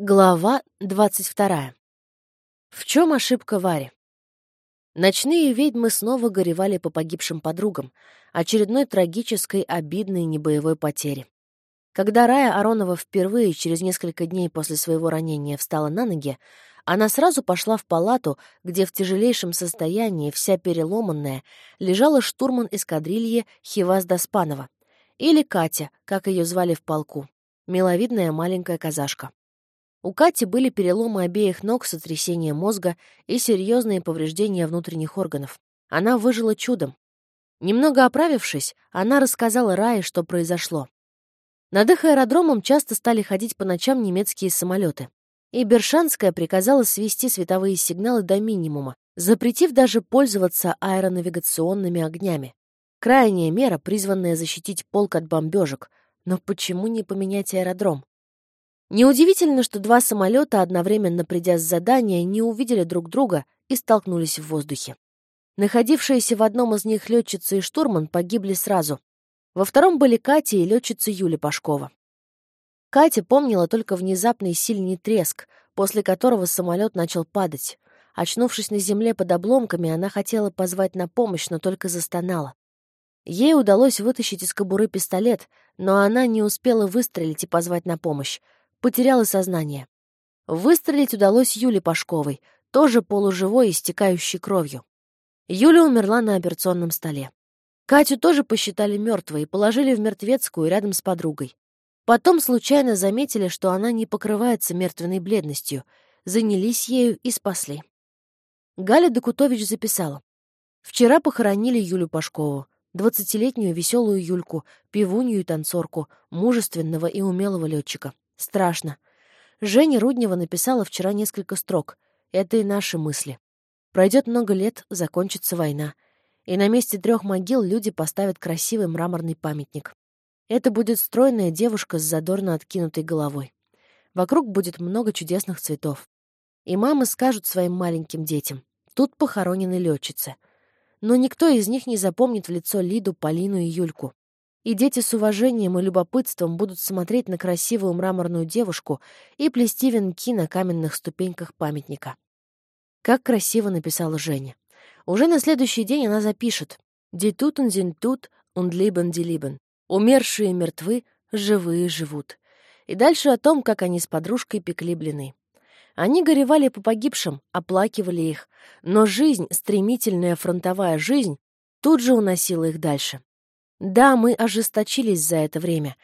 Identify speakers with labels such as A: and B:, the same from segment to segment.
A: Глава 22. В чем ошибка Вари? Ночные ведьмы снова горевали по погибшим подругам, очередной трагической, обидной небоевой потере. Когда Рая Аронова впервые через несколько дней после своего ранения встала на ноги, она сразу пошла в палату, где в тяжелейшем состоянии, вся переломанная, лежала штурман эскадрильи Хивас Доспанова, или Катя, как ее звали в полку, миловидная маленькая казашка. У Кати были переломы обеих ног, сотрясение мозга и серьезные повреждения внутренних органов. Она выжила чудом. Немного оправившись, она рассказала Рае, что произошло. Над их аэродромом часто стали ходить по ночам немецкие самолеты. И Бершанская приказала свести световые сигналы до минимума, запретив даже пользоваться аэронавигационными огнями. Крайняя мера, призванная защитить полк от бомбежек. Но почему не поменять аэродром? Неудивительно, что два самолета, одновременно придя с задания, не увидели друг друга и столкнулись в воздухе. Находившиеся в одном из них летчица и штурман погибли сразу. Во втором были Катя и летчица Юля Пашкова. Катя помнила только внезапный сильный треск, после которого самолет начал падать. Очнувшись на земле под обломками, она хотела позвать на помощь, но только застонала. Ей удалось вытащить из кобуры пистолет, но она не успела выстрелить и позвать на помощь потеряла сознание. Выстрелить удалось Юле Пашковой, тоже полуживой, истекающей кровью. Юля умерла на операционном столе. Катю тоже посчитали мертвой и положили в мертвецкую рядом с подругой. Потом случайно заметили, что она не покрывается мертвенной бледностью, занялись ею и спасли. Галя Докутович записала. Вчера похоронили Юлю Пашкову, двадцатилетнюю веселую Юльку, пивунью и танцорку, мужественного и умелого летчика. Страшно. Женя Руднева написала вчера несколько строк. Это и наши мысли. Пройдет много лет, закончится война. И на месте трех могил люди поставят красивый мраморный памятник. Это будет стройная девушка с задорно откинутой головой. Вокруг будет много чудесных цветов. И мамы скажут своим маленьким детям, тут похоронены летчицы. Но никто из них не запомнит в лицо Лиду, Полину и Юльку и дети с уважением и любопытством будут смотреть на красивую мраморную девушку и плести венки на каменных ступеньках памятника. Как красиво написала Женя. Уже на следующий день она запишет «Die Toten sind tot und leben die leben». «Умершие мертвы, живые живут». И дальше о том, как они с подружкой пекли блины. Они горевали по погибшим, оплакивали их, но жизнь, стремительная фронтовая жизнь, тут же уносила их дальше. Да, мы ожесточились за это время.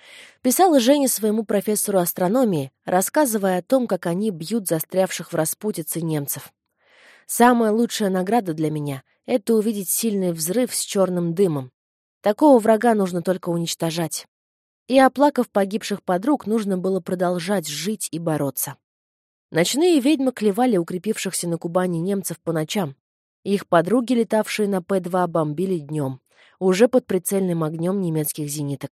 A: Писала Женя своему профессору астрономии, рассказывая о том, как они бьют застрявших в распутице немцев. Самая лучшая награда для меня — это увидеть сильный взрыв с черным дымом. Такого врага нужно только уничтожать. И, оплакав погибших подруг, нужно было продолжать жить и бороться. Ночные ведьмы клевали укрепившихся на Кубани немцев по ночам. Их подруги, летавшие на П-2, бомбили днем уже под прицельным огнем немецких зениток.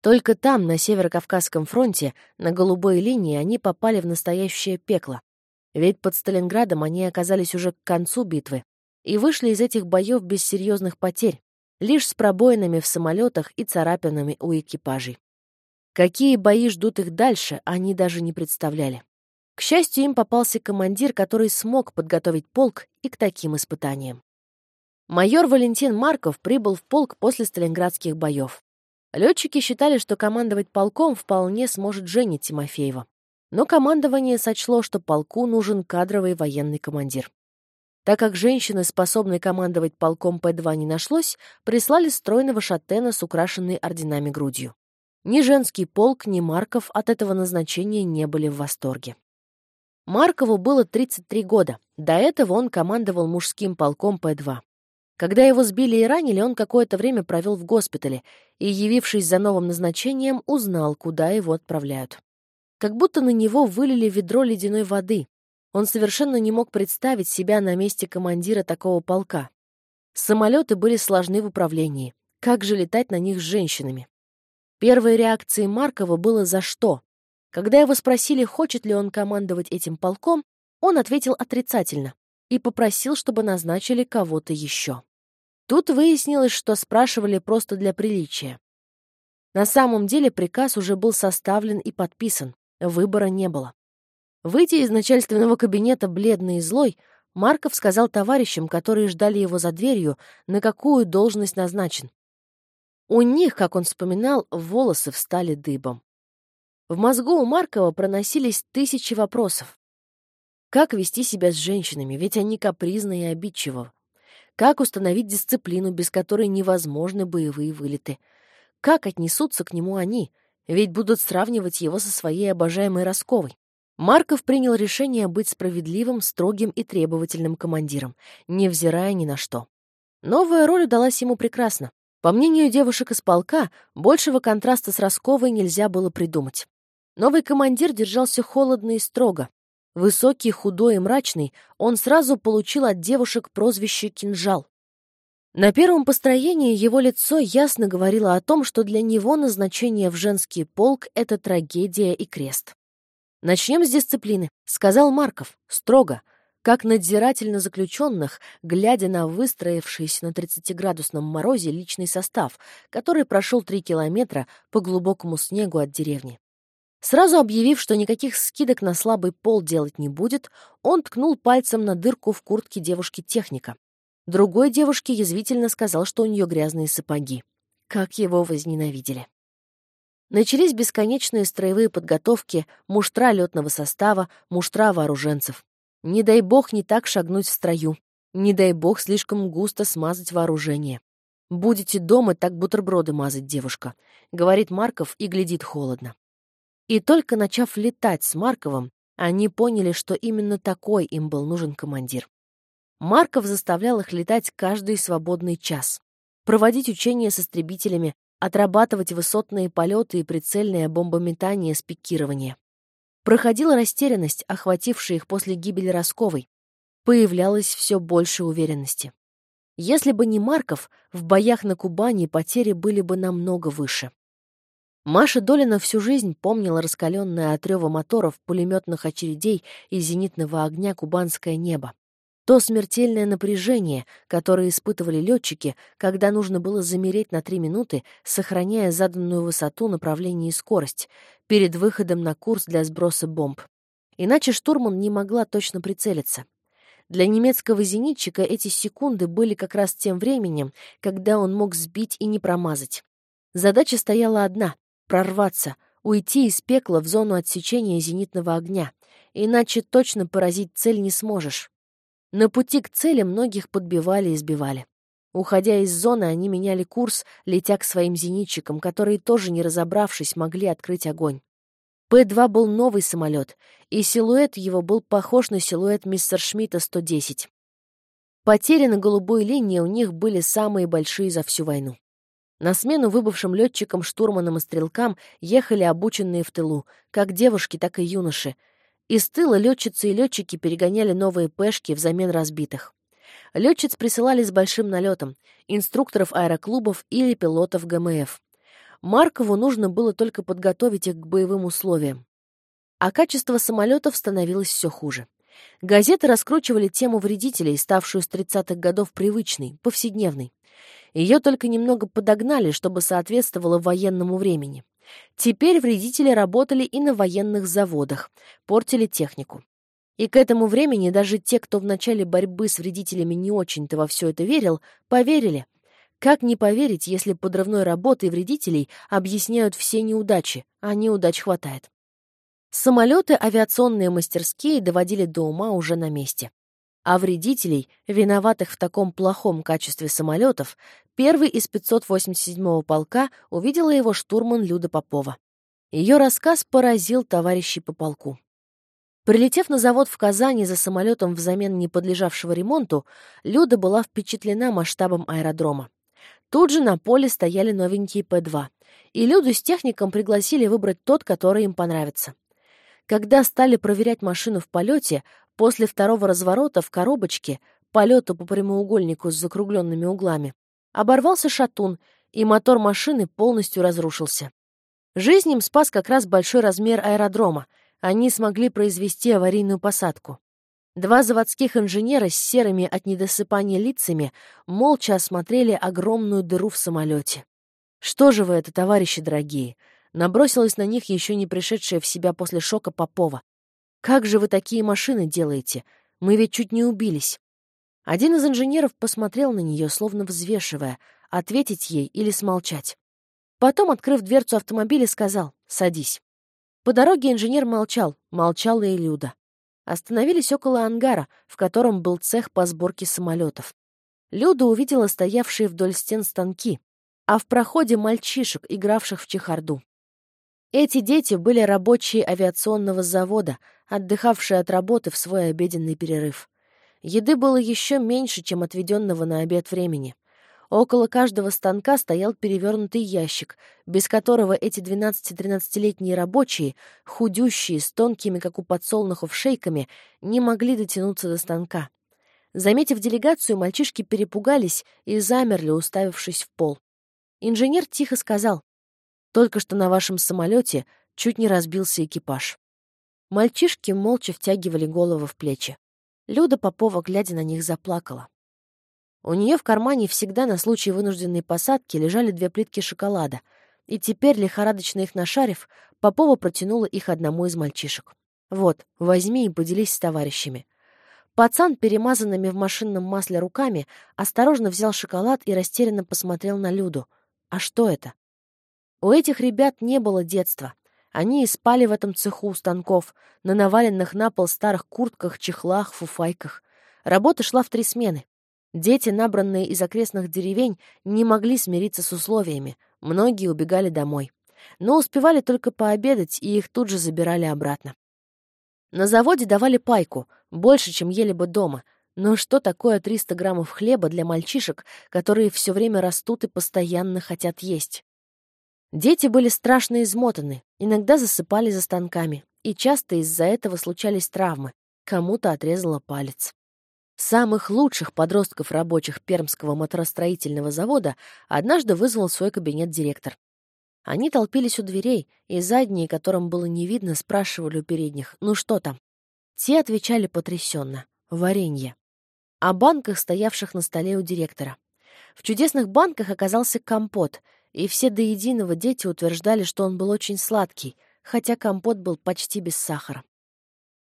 A: Только там, на Северо-Кавказском фронте, на голубой линии, они попали в настоящее пекло. Ведь под Сталинградом они оказались уже к концу битвы и вышли из этих боев без серьезных потерь, лишь с пробоинами в самолетах и царапинами у экипажей. Какие бои ждут их дальше, они даже не представляли. К счастью, им попался командир, который смог подготовить полк и к таким испытаниям. Майор Валентин Марков прибыл в полк после сталинградских боев. Летчики считали, что командовать полком вполне сможет Женя Тимофеева. Но командование сочло, что полку нужен кадровый военный командир. Так как женщины, способной командовать полком Пе-2, не нашлось, прислали стройного шатена с украшенной орденами грудью. Ни женский полк, ни Марков от этого назначения не были в восторге. Маркову было 33 года. До этого он командовал мужским полком Пе-2. Когда его сбили и ранили, он какое-то время провел в госпитале и, явившись за новым назначением, узнал, куда его отправляют. Как будто на него вылили ведро ледяной воды. Он совершенно не мог представить себя на месте командира такого полка. Самолеты были сложны в управлении. Как же летать на них с женщинами? Первой реакцией Маркова было «за что?». Когда его спросили, хочет ли он командовать этим полком, он ответил отрицательно и попросил, чтобы назначили кого-то еще. Тут выяснилось, что спрашивали просто для приличия. На самом деле приказ уже был составлен и подписан, выбора не было. Выйдя из начальственного кабинета бледный и злой, Марков сказал товарищам, которые ждали его за дверью, на какую должность назначен. У них, как он вспоминал, волосы встали дыбом. В мозгу у Маркова проносились тысячи вопросов. Как вести себя с женщинами, ведь они капризны и обидчивы? Как установить дисциплину, без которой невозможны боевые вылеты? Как отнесутся к нему они, ведь будут сравнивать его со своей обожаемой Росковой? Марков принял решение быть справедливым, строгим и требовательным командиром, невзирая ни на что. Новая роль удалась ему прекрасно. По мнению девушек из полка, большего контраста с Росковой нельзя было придумать. Новый командир держался холодно и строго. Высокий, худой и мрачный, он сразу получил от девушек прозвище «кинжал». На первом построении его лицо ясно говорило о том, что для него назначение в женский полк — это трагедия и крест. «Начнем с дисциплины», — сказал Марков, строго, как надзиратель на заключенных, глядя на выстроившийся на 30-градусном морозе личный состав, который прошел три километра по глубокому снегу от деревни. Сразу объявив, что никаких скидок на слабый пол делать не будет, он ткнул пальцем на дырку в куртке девушки-техника. Другой девушке язвительно сказал, что у нее грязные сапоги. Как его возненавидели. Начались бесконечные строевые подготовки, муштра летного состава, муштра вооруженцев. Не дай бог не так шагнуть в строю. Не дай бог слишком густо смазать вооружение. «Будете дома так бутерброды мазать, девушка», — говорит Марков и глядит холодно. И только начав летать с Марковым, они поняли, что именно такой им был нужен командир. Марков заставлял их летать каждый свободный час, проводить учения с истребителями, отрабатывать высотные полеты и прицельное бомбометание с пикирования. Проходила растерянность, охватившая их после гибели Росковой. Появлялось все больше уверенности. Если бы не Марков, в боях на Кубани потери были бы намного выше. Маша Долина всю жизнь помнила раскаленное от рева моторов, пулеметных очередей и зенитного огня кубанское небо. То смертельное напряжение, которое испытывали летчики, когда нужно было замереть на три минуты, сохраняя заданную высоту, направление и скорость, перед выходом на курс для сброса бомб. Иначе штурман не могла точно прицелиться. Для немецкого зенитчика эти секунды были как раз тем временем, когда он мог сбить и не промазать. Задача стояла одна прорваться, уйти из пекла в зону отсечения зенитного огня, иначе точно поразить цель не сможешь. На пути к цели многих подбивали и сбивали. Уходя из зоны, они меняли курс, летя к своим зенитчикам, которые тоже, не разобравшись, могли открыть огонь. П-2 был новый самолет, и силуэт его был похож на силуэт мистер Шмидта 110. Потери на голубой линии у них были самые большие за всю войну. На смену выбывшим летчикам, штурманам и стрелкам ехали обученные в тылу, как девушки, так и юноши. Из тыла летчицы и летчики перегоняли новые пешки взамен разбитых. Летчиц присылали с большим налетом, инструкторов аэроклубов или пилотов ГМФ. Маркову нужно было только подготовить их к боевым условиям. А качество самолетов становилось все хуже. Газеты раскручивали тему вредителей, ставшую с 30-х годов привычной, повседневной. Ее только немного подогнали, чтобы соответствовало военному времени. Теперь вредители работали и на военных заводах, портили технику. И к этому времени даже те, кто в начале борьбы с вредителями не очень-то во все это верил, поверили. Как не поверить, если подрывной работой вредителей объясняют все неудачи, а неудач хватает? Самолеты авиационные мастерские доводили до ума уже на месте а вредителей, виноватых в таком плохом качестве самолетов, первый из 587-го полка увидела его штурман Люда Попова. Ее рассказ поразил товарищей по полку. Прилетев на завод в Казани за самолетом взамен неподлежавшего ремонту, Люда была впечатлена масштабом аэродрома. Тут же на поле стояли новенькие П-2, и Люду с техником пригласили выбрать тот, который им понравится. Когда стали проверять машину в полете, После второго разворота в коробочке, полета по прямоугольнику с закругленными углами, оборвался шатун, и мотор машины полностью разрушился. Жизнь им спас как раз большой размер аэродрома. Они смогли произвести аварийную посадку. Два заводских инженера с серыми от недосыпания лицами молча осмотрели огромную дыру в самолете. «Что же вы это, товарищи дорогие?» Набросилась на них еще не пришедшая в себя после шока Попова. Как же вы такие машины делаете? Мы ведь чуть не убились». Один из инженеров посмотрел на нее, словно взвешивая, ответить ей или смолчать. Потом, открыв дверцу автомобиля, сказал «Садись». По дороге инженер молчал, молчала и Люда. Остановились около ангара, в котором был цех по сборке самолетов. Люда увидела стоявшие вдоль стен станки, а в проходе мальчишек, игравших в чехарду. Эти дети были рабочие авиационного завода, отдыхавшие от работы в свой обеденный перерыв. Еды было еще меньше, чем отведенного на обед времени. Около каждого станка стоял перевернутый ящик, без которого эти 12-13-летние рабочие, худющие, с тонкими, как у подсолнухов, шейками, не могли дотянуться до станка. Заметив делегацию, мальчишки перепугались и замерли, уставившись в пол. Инженер тихо сказал, «Только что на вашем самолете чуть не разбился экипаж». Мальчишки молча втягивали головы в плечи. Люда Попова, глядя на них, заплакала. У нее в кармане всегда на случай вынужденной посадки лежали две плитки шоколада, и теперь, лихорадочно их нашарив, Попова протянула их одному из мальчишек. «Вот, возьми и поделись с товарищами». Пацан, перемазанными в машинном масле руками, осторожно взял шоколад и растерянно посмотрел на Люду. «А что это?» У этих ребят не было детства. Они и спали в этом цеху у станков, на наваленных на пол старых куртках, чехлах, фуфайках. Работа шла в три смены. Дети, набранные из окрестных деревень, не могли смириться с условиями. Многие убегали домой. Но успевали только пообедать, и их тут же забирали обратно. На заводе давали пайку, больше, чем ели бы дома. Но что такое 300 граммов хлеба для мальчишек, которые все время растут и постоянно хотят есть? Дети были страшно измотаны, иногда засыпали за станками, и часто из-за этого случались травмы. Кому-то отрезало палец. Самых лучших подростков рабочих Пермского моторостроительного завода однажды вызвал в свой кабинет директор. Они толпились у дверей, и задние, которым было не видно, спрашивали у передних «Ну что там?». Те отвечали потрясенно «Варенье». О банках, стоявших на столе у директора. В чудесных банках оказался компот, и все до единого дети утверждали, что он был очень сладкий, хотя компот был почти без сахара.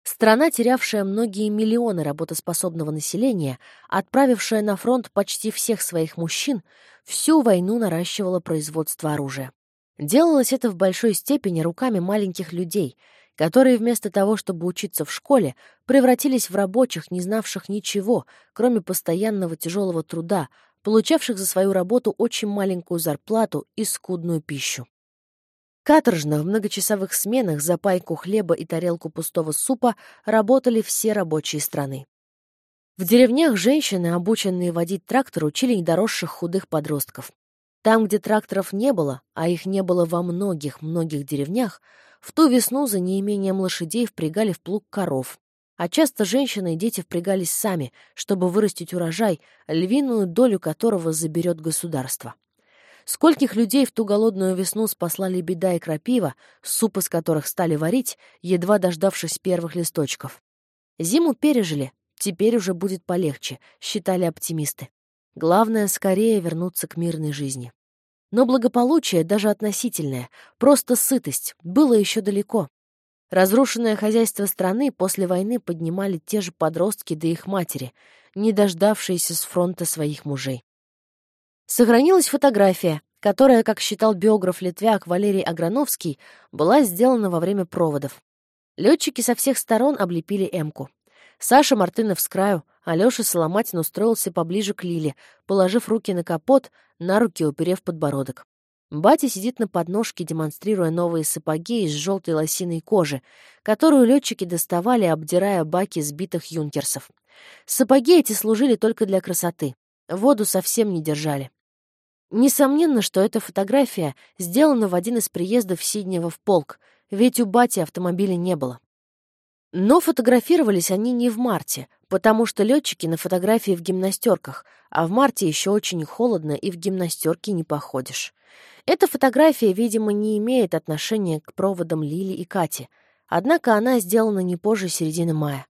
A: Страна, терявшая многие миллионы работоспособного населения, отправившая на фронт почти всех своих мужчин, всю войну наращивала производство оружия. Делалось это в большой степени руками маленьких людей, которые вместо того, чтобы учиться в школе, превратились в рабочих, не знавших ничего, кроме постоянного тяжелого труда, получавших за свою работу очень маленькую зарплату и скудную пищу. Каторжно в многочасовых сменах за пайку хлеба и тарелку пустого супа работали все рабочие страны. В деревнях женщины, обученные водить трактор, учили недоросших худых подростков. Там, где тракторов не было, а их не было во многих-многих деревнях, в ту весну за неимением лошадей впрягали в плуг коров. А часто женщины и дети впрягались сами, чтобы вырастить урожай, львиную долю которого заберет государство. Скольких людей в ту голодную весну спасла лебеда и крапива, суп из которых стали варить, едва дождавшись первых листочков. Зиму пережили, теперь уже будет полегче, считали оптимисты. Главное — скорее вернуться к мирной жизни. Но благополучие, даже относительное, просто сытость, было еще далеко. Разрушенное хозяйство страны после войны поднимали те же подростки да их матери, не дождавшиеся с фронта своих мужей. Сохранилась фотография, которая, как считал биограф-литвяк Валерий Аграновский, была сделана во время проводов. Летчики со всех сторон облепили Эмку. Саша Мартынов с краю, Алёша Соломатин устроился поближе к Лиле, положив руки на капот, на руки уперев подбородок. Батя сидит на подножке, демонстрируя новые сапоги из желтой лосиной кожи, которую летчики доставали, обдирая баки сбитых юнкерсов. Сапоги эти служили только для красоты. Воду совсем не держали. Несомненно, что эта фотография сделана в один из приездов Сиднева в полк, ведь у бати автомобиля не было. Но фотографировались они не в марте, потому что летчики на фотографии в гимнастерках, а в марте еще очень холодно и в гимнастерке не походишь. Эта фотография, видимо, не имеет отношения к проводам Лили и Кати, однако она сделана не позже середины мая.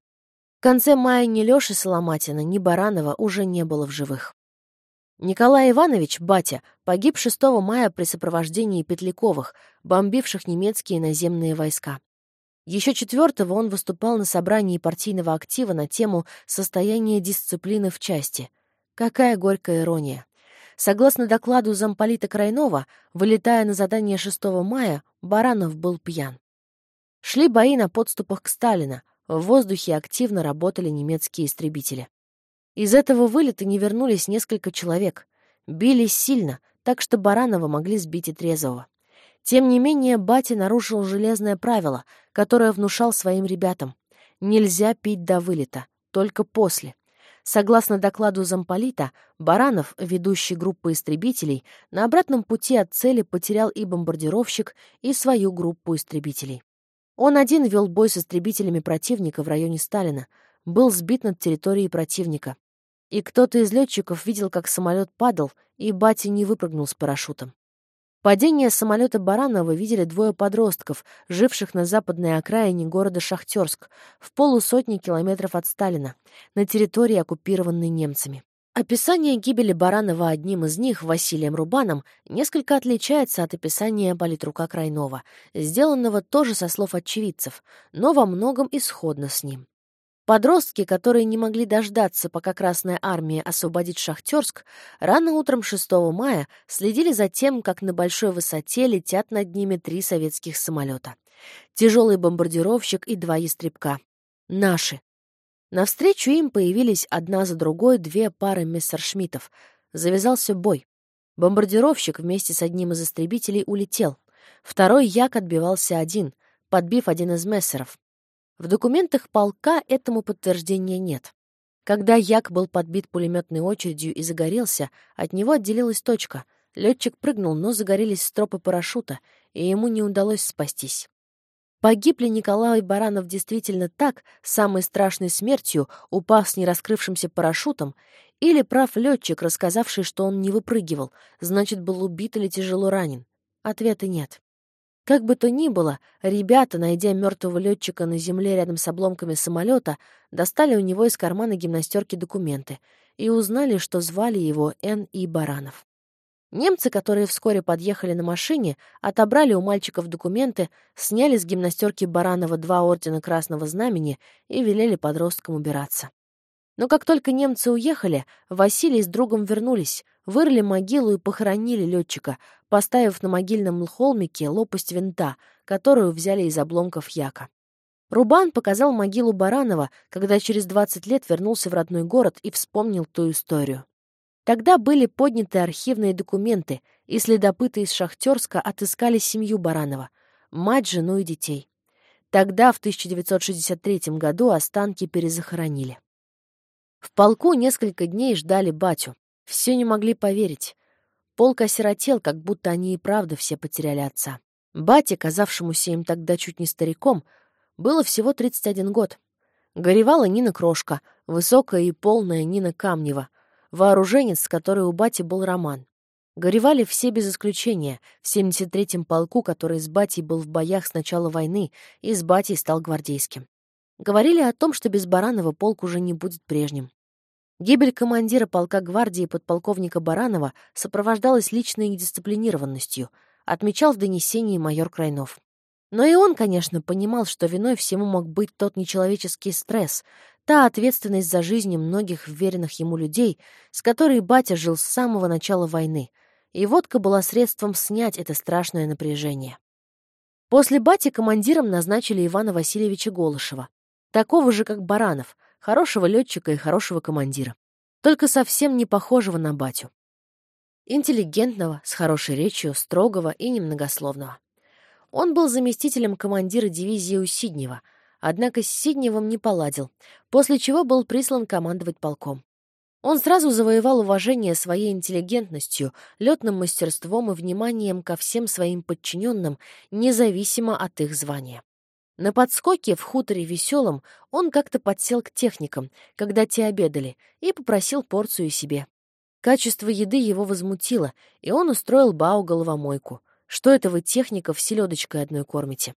A: В конце мая ни Лёши Соломатина, ни Баранова уже не было в живых. Николай Иванович, батя, погиб 6 мая при сопровождении Петляковых, бомбивших немецкие наземные войска. Еще четвертого он выступал на собрании партийного актива на тему «Состояние дисциплины в части». Какая горькая ирония. Согласно докладу замполита Крайнова, вылетая на задание 6 мая, Баранов был пьян. Шли бои на подступах к Сталина, в воздухе активно работали немецкие истребители. Из этого вылета не вернулись несколько человек. Бились сильно, так что Баранова могли сбить и трезвого. Тем не менее, батя нарушил железное правило, которое внушал своим ребятам. Нельзя пить до вылета, только после. Согласно докладу замполита, Баранов, ведущий группы истребителей, на обратном пути от цели потерял и бомбардировщик, и свою группу истребителей. Он один вел бой с истребителями противника в районе Сталина, был сбит над территорией противника. И кто-то из летчиков видел, как самолет падал, и батя не выпрыгнул с парашютом. Падение самолета Баранова видели двое подростков, живших на западной окраине города Шахтерск, в полусотни километров от Сталина, на территории, оккупированной немцами. Описание гибели Баранова одним из них, Василием Рубаном, несколько отличается от описания политрука Крайнова, сделанного тоже со слов очевидцев, но во многом исходно с ним. Подростки, которые не могли дождаться, пока Красная Армия освободит Шахтерск, рано утром 6 мая следили за тем, как на большой высоте летят над ними три советских самолета. Тяжелый бомбардировщик и два ястребка. Наши. Навстречу им появились одна за другой две пары мессершмиттов. Завязался бой. Бомбардировщик вместе с одним из истребителей улетел. Второй як отбивался один, подбив один из мессеров. В документах полка этому подтверждения нет. Когда Як был подбит пулеметной очередью и загорелся, от него отделилась точка. Летчик прыгнул, но загорелись стропы парашюта, и ему не удалось спастись. Погиб ли Николай Баранов действительно так, самой страшной смертью, упав с нераскрывшимся парашютом, или прав летчик, рассказавший, что он не выпрыгивал, значит, был убит или тяжело ранен? Ответа нет. Как бы то ни было, ребята, найдя мертвого летчика на земле рядом с обломками самолета, достали у него из кармана гимнастерки документы и узнали, что звали его Н. И. Баранов. Немцы, которые вскоре подъехали на машине, отобрали у мальчиков документы, сняли с гимнастерки Баранова два ордена Красного Знамени и велели подросткам убираться. Но как только немцы уехали, Василий с другом вернулись, вырыли могилу и похоронили летчика, поставив на могильном холмике лопасть винта, которую взяли из обломков яка. Рубан показал могилу Баранова, когда через 20 лет вернулся в родной город и вспомнил ту историю. Тогда были подняты архивные документы, и следопыты из Шахтерска отыскали семью Баранова — мать, жену и детей. Тогда, в 1963 году, останки перезахоронили. В полку несколько дней ждали батю. Все не могли поверить. Полк осиротел, как будто они и правда все потеряли отца. Бате, казавшемуся им тогда чуть не стариком, было всего 31 год. Горевала Нина Крошка, высокая и полная Нина Камнева, вооруженец, с которой у бати был роман. Горевали все без исключения, в 73-м полку, который с батей был в боях с начала войны и с батей стал гвардейским. Говорили о том, что без Баранова полк уже не будет прежним. Гибель командира полка гвардии подполковника Баранова сопровождалась личной недисциплинированностью, отмечал в донесении майор Крайнов. Но и он, конечно, понимал, что виной всему мог быть тот нечеловеческий стресс, та ответственность за жизни многих вверенных ему людей, с которой батя жил с самого начала войны, и водка была средством снять это страшное напряжение. После бати командиром назначили Ивана Васильевича Голышева такого же, как Баранов, хорошего летчика и хорошего командира, только совсем не похожего на батю. Интеллигентного, с хорошей речью, строгого и немногословного. Он был заместителем командира дивизии у Сиднева, однако с Сидневым не поладил, после чего был прислан командовать полком. Он сразу завоевал уважение своей интеллигентностью, летным мастерством и вниманием ко всем своим подчиненным, независимо от их звания. На подскоке в хуторе веселом он как-то подсел к техникам, когда те обедали, и попросил порцию себе. Качество еды его возмутило, и он устроил Бау головомойку. Что это вы техников селедочкой одной кормите?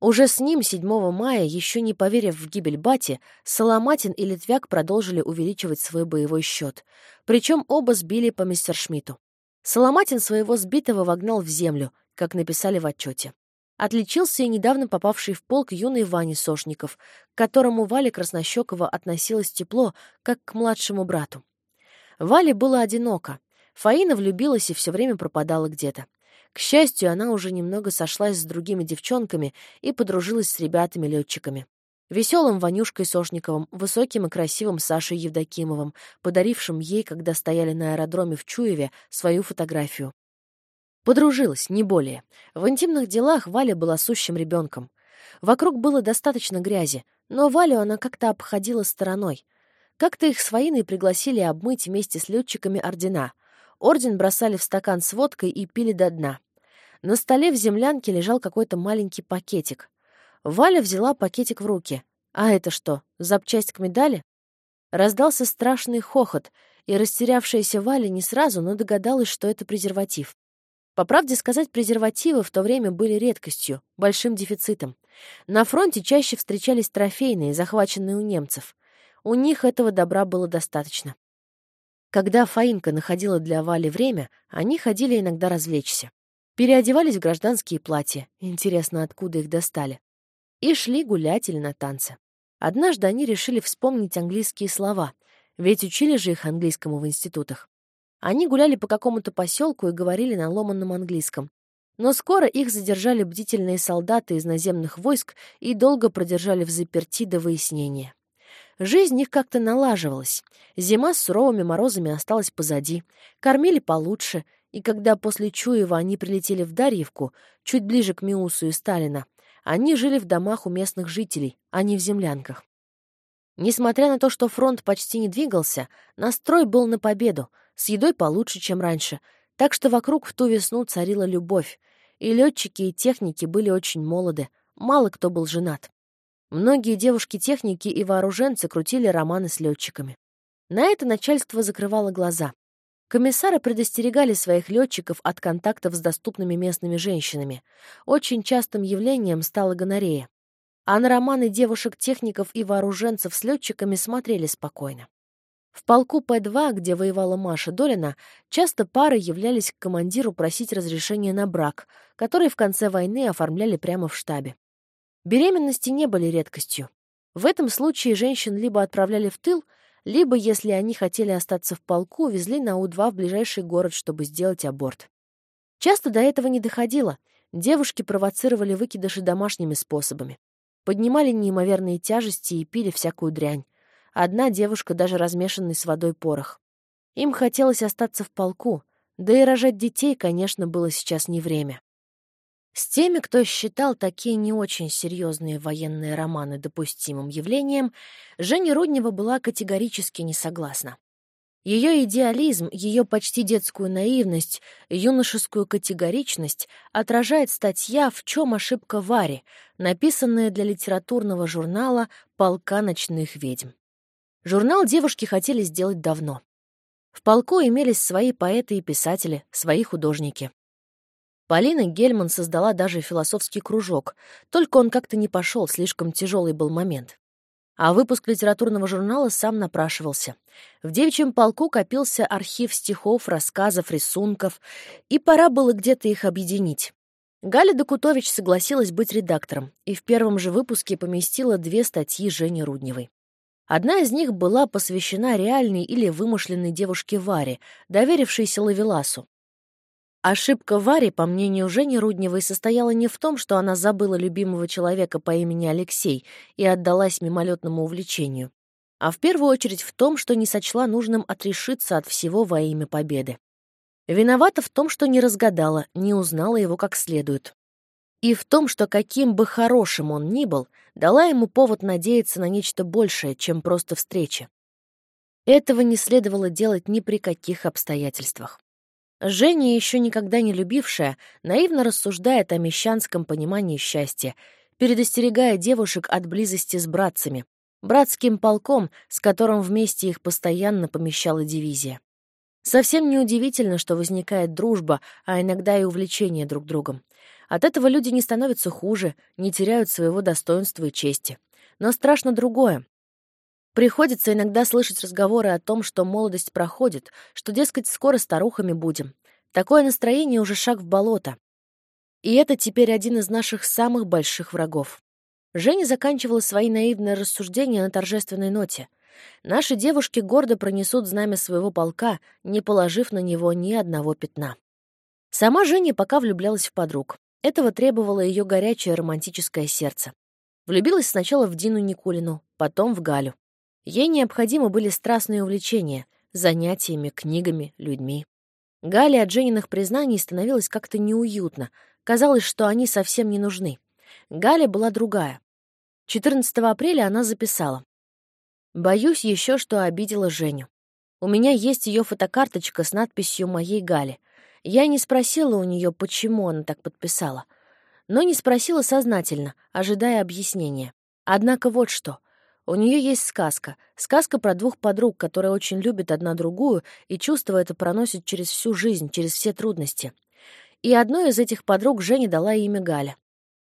A: Уже с ним 7 мая, еще не поверив в гибель Бати, Соломатин и Литвяк продолжили увеличивать свой боевой счет. Причем оба сбили по мистершмитту. Соломатин своего сбитого вогнал в землю, как написали в отчете. Отличился и недавно попавший в полк юный Ваня Сошников, к которому Валя Краснощекова относилась тепло, как к младшему брату. Вале было одиноко. Фаина влюбилась и все время пропадала где-то. К счастью, она уже немного сошлась с другими девчонками и подружилась с ребятами-летчиками. Веселым Ванюшкой Сошниковым, высоким и красивым Сашей Евдокимовым, подарившим ей, когда стояли на аэродроме в Чуеве, свою фотографию. Подружилась, не более. В интимных делах Валя была сущим ребенком. Вокруг было достаточно грязи, но Валю она как-то обходила стороной. Как-то их с Фаиной пригласили обмыть вместе с летчиками ордена. Орден бросали в стакан с водкой и пили до дна. На столе в землянке лежал какой-то маленький пакетик. Валя взяла пакетик в руки. А это что, запчасть к медали? Раздался страшный хохот, и растерявшаяся Валя не сразу, но догадалась, что это презерватив. По правде сказать, презервативы в то время были редкостью, большим дефицитом. На фронте чаще встречались трофейные, захваченные у немцев. У них этого добра было достаточно. Когда Фаинка находила для Вали время, они ходили иногда развлечься. Переодевались в гражданские платья, интересно, откуда их достали, и шли гулять или на танцы. Однажды они решили вспомнить английские слова, ведь учили же их английскому в институтах. Они гуляли по какому-то поселку и говорили на ломанном английском. Но скоро их задержали бдительные солдаты из наземных войск и долго продержали в заперти до выяснения. Жизнь их как-то налаживалась. Зима с суровыми морозами осталась позади. Кормили получше, и когда после Чуева они прилетели в Дарьевку, чуть ближе к Миусу и Сталина, они жили в домах у местных жителей, а не в землянках. Несмотря на то, что фронт почти не двигался, настрой был на победу, с едой получше, чем раньше, так что вокруг в ту весну царила любовь, и летчики и техники были очень молоды, мало кто был женат. Многие девушки-техники и вооруженцы крутили романы с летчиками. На это начальство закрывало глаза. Комиссары предостерегали своих летчиков от контактов с доступными местными женщинами. Очень частым явлением стала гонорея. А на романы девушек-техников и вооруженцев с летчиками смотрели спокойно. В полку П-2, где воевала Маша Долина, часто пары являлись к командиру просить разрешения на брак, который в конце войны оформляли прямо в штабе. Беременности не были редкостью. В этом случае женщин либо отправляли в тыл, либо, если они хотели остаться в полку, везли на У-2 в ближайший город, чтобы сделать аборт. Часто до этого не доходило. Девушки провоцировали выкидыши домашними способами. Поднимали неимоверные тяжести и пили всякую дрянь. Одна девушка даже размешанный с водой порох. Им хотелось остаться в полку, да и рожать детей, конечно, было сейчас не время. С теми, кто считал такие не очень серьезные военные романы допустимым явлением, Женя Руднева была категорически не согласна. Ее идеализм, ее почти детскую наивность, юношескую категоричность отражает статья «В чем ошибка Вари», написанная для литературного журнала «Полка ночных ведьм». Журнал девушки хотели сделать давно. В полку имелись свои поэты и писатели, свои художники. Полина Гельман создала даже философский кружок, только он как-то не пошел, слишком тяжелый был момент. А выпуск литературного журнала сам напрашивался. В девичьем полку копился архив стихов, рассказов, рисунков, и пора было где-то их объединить. Галя Докутович согласилась быть редактором и в первом же выпуске поместила две статьи Жени Рудневой. Одна из них была посвящена реальной или вымышленной девушке Варе, доверившейся Лавеласу. Ошибка Вари, по мнению Жени Рудневой, состояла не в том, что она забыла любимого человека по имени Алексей и отдалась мимолетному увлечению, а в первую очередь в том, что не сочла нужным отрешиться от всего во имя победы. Виновата в том, что не разгадала, не узнала его как следует. И в том, что каким бы хорошим он ни был, дала ему повод надеяться на нечто большее, чем просто встреча. Этого не следовало делать ни при каких обстоятельствах. Женя, еще никогда не любившая, наивно рассуждает о мещанском понимании счастья, предостерегая девушек от близости с братцами, братским полком, с которым вместе их постоянно помещала дивизия. Совсем неудивительно, что возникает дружба, а иногда и увлечение друг другом. От этого люди не становятся хуже, не теряют своего достоинства и чести. Но страшно другое. Приходится иногда слышать разговоры о том, что молодость проходит, что, дескать, скоро старухами будем. Такое настроение уже шаг в болото. И это теперь один из наших самых больших врагов. Женя заканчивала свои наивные рассуждения на торжественной ноте. Наши девушки гордо пронесут знамя своего полка, не положив на него ни одного пятна. Сама Женя пока влюблялась в подруг. Этого требовало ее горячее романтическое сердце. Влюбилась сначала в Дину Никулину, потом в Галю. Ей необходимы были страстные увлечения — занятиями, книгами, людьми. Гале от Жениных признаний становилось как-то неуютно. Казалось, что они совсем не нужны. Галя была другая. 14 апреля она записала. «Боюсь еще, что обидела Женю. У меня есть ее фотокарточка с надписью «Моей Гали». Я не спросила у нее, почему она так подписала. Но не спросила сознательно, ожидая объяснения. Однако вот что. У нее есть сказка. Сказка про двух подруг, которые очень любят одна другую, и чувство это проносит через всю жизнь, через все трудности. И одной из этих подруг Женя дала имя Галя.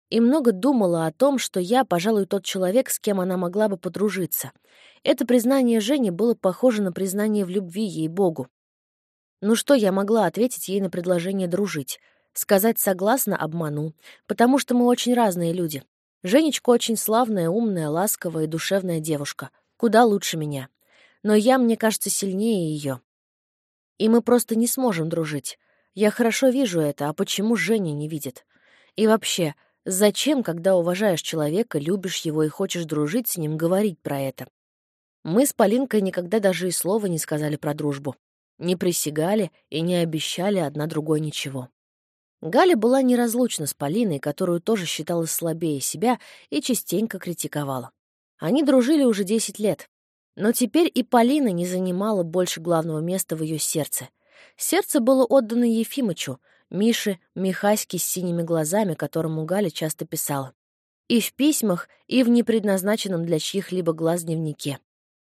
A: И много думала о том, что я, пожалуй, тот человек, с кем она могла бы подружиться. Это признание Жени было похоже на признание в любви ей Богу. Ну что я могла ответить ей на предложение дружить? Сказать согласно обману, потому что мы очень разные люди. Женечка очень славная, умная, ласковая и душевная девушка. Куда лучше меня. Но я, мне кажется, сильнее ее. И мы просто не сможем дружить. Я хорошо вижу это, а почему Женя не видит? И вообще, зачем, когда уважаешь человека, любишь его и хочешь дружить с ним, говорить про это? Мы с Полинкой никогда даже и слова не сказали про дружбу. Не присягали и не обещали одна другой ничего. Галя была неразлучна с Полиной, которую тоже считала слабее себя и частенько критиковала. Они дружили уже 10 лет. Но теперь и Полина не занимала больше главного места в ее сердце. Сердце было отдано Ефимычу, Мише Михаське с синими глазами, которому Галя часто писала. И в письмах, и в непредназначенном для чьих-либо глаз дневнике.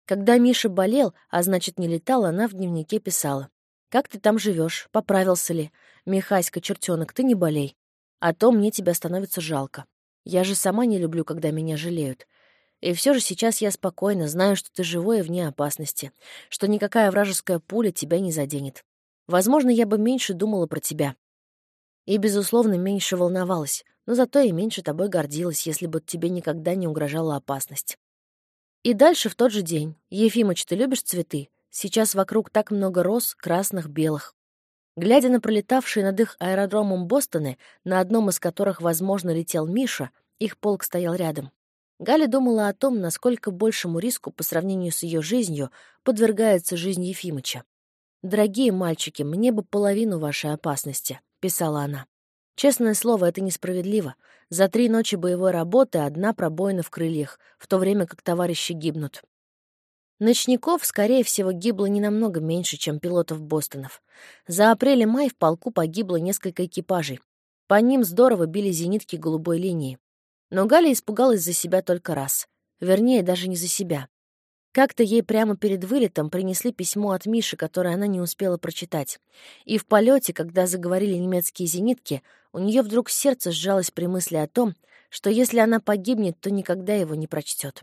A: Когда Миша болел, а значит, не летал, она в дневнике писала. «Как ты там живешь? Поправился ли? Михаська, чертенок, ты не болей. А то мне тебя становится жалко. Я же сама не люблю, когда меня жалеют. И все же сейчас я спокойно знаю, что ты живой и вне опасности, что никакая вражеская пуля тебя не заденет. Возможно, я бы меньше думала про тебя. И, безусловно, меньше волновалась, но зато и меньше тобой гордилась, если бы тебе никогда не угрожала опасность. И дальше в тот же день. «Ефимыч, ты любишь цветы? Сейчас вокруг так много роз, красных, белых. Глядя на пролетавшие над их аэродромом Бостоны, на одном из которых, возможно, летел Миша, их полк стоял рядом. Галя думала о том, насколько большему риску по сравнению с ее жизнью подвергается жизнь Ефимыча. «Дорогие мальчики, мне бы половину вашей опасности», — писала она. Честное слово, это несправедливо. За три ночи боевой работы одна пробоина в крыльях, в то время как товарищи гибнут. Ночников, скорее всего, гибло не намного меньше, чем пилотов Бостонов. За апрель и май в полку погибло несколько экипажей. По ним здорово били зенитки голубой линии. Но Галя испугалась за себя только раз. Вернее, даже не за себя. Как-то ей прямо перед вылетом принесли письмо от Миши, которое она не успела прочитать. И в полете, когда заговорили немецкие зенитки, у нее вдруг сердце сжалось при мысли о том, что если она погибнет, то никогда его не прочтет.